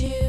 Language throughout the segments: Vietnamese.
you.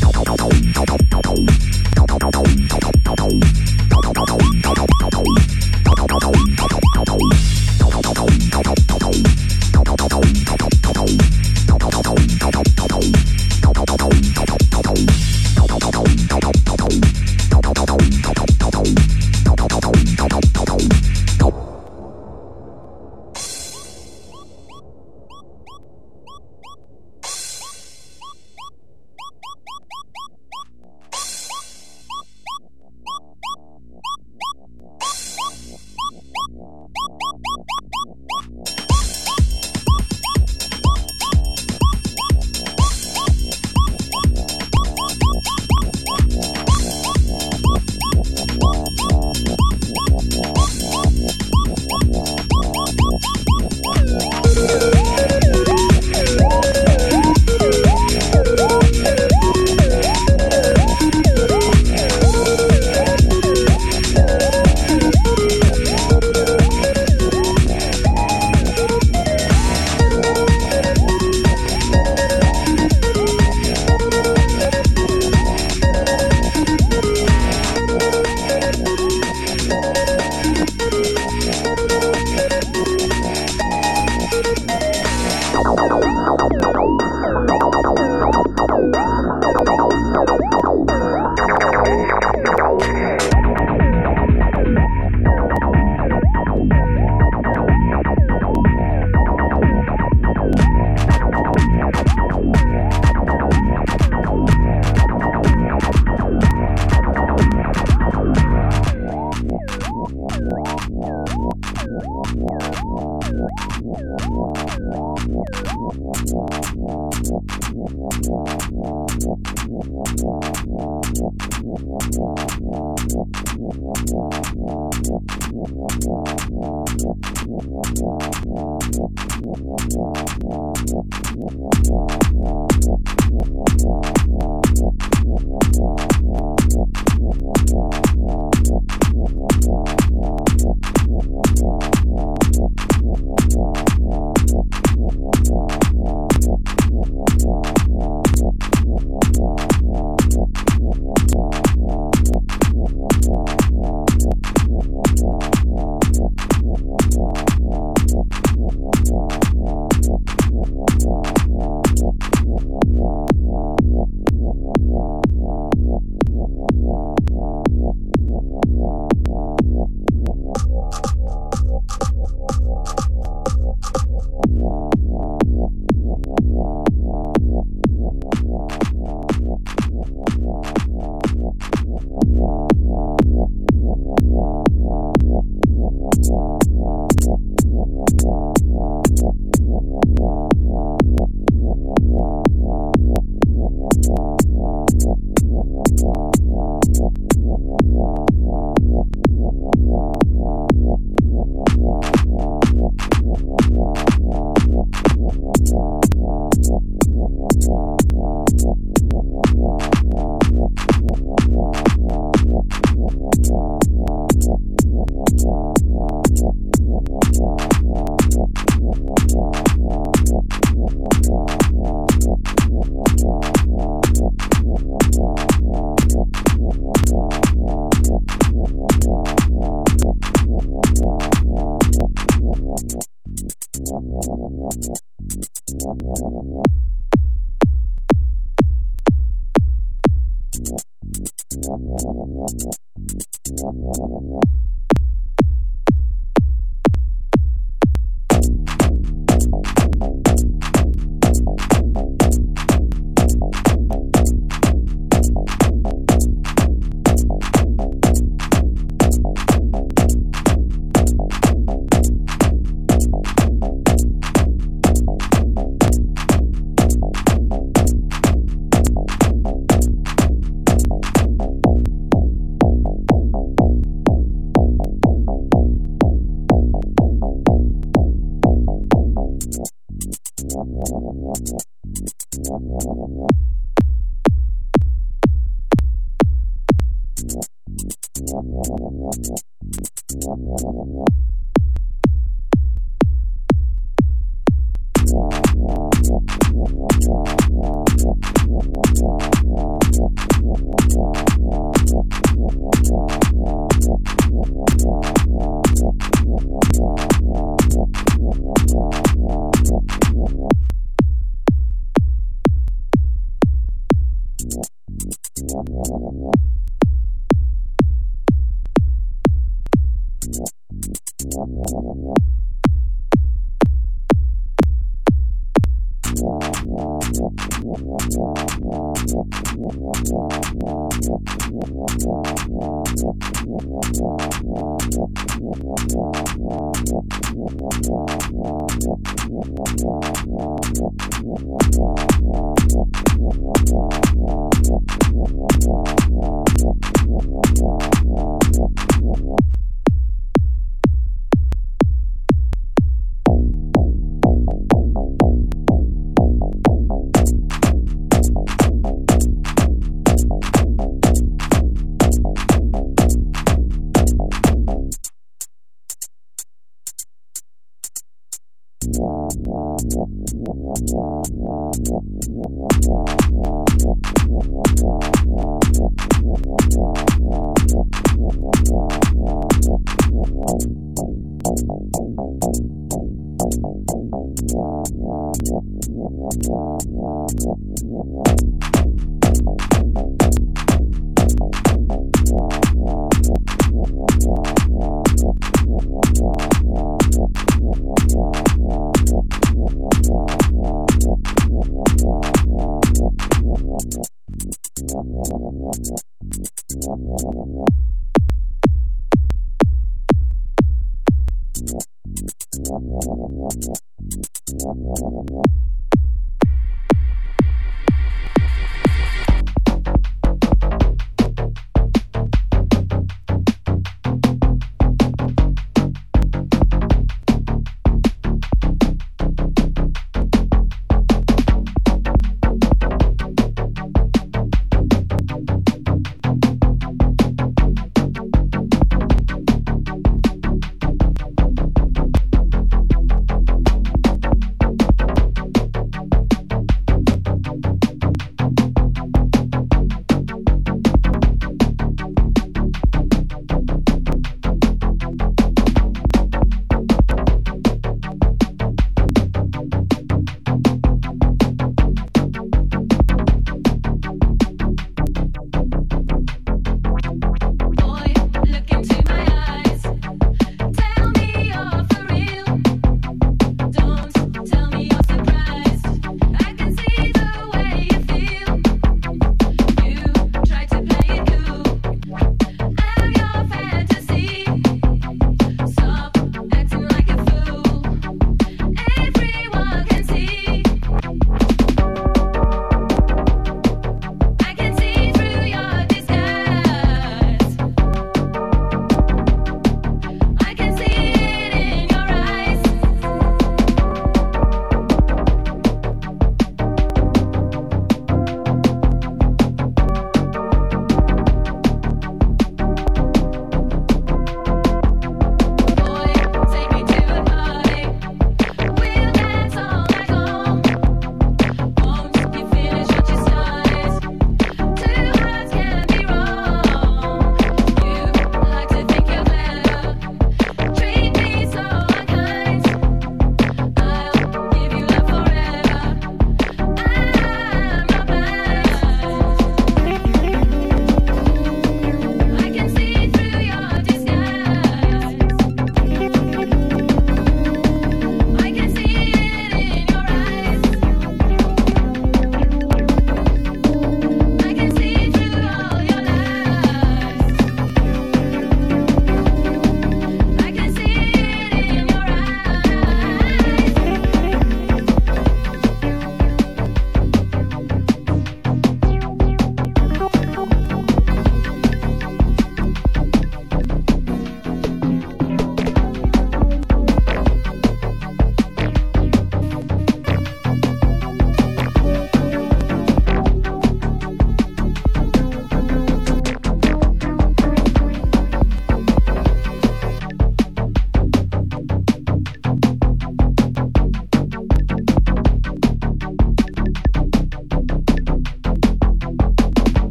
Thông thông thông thông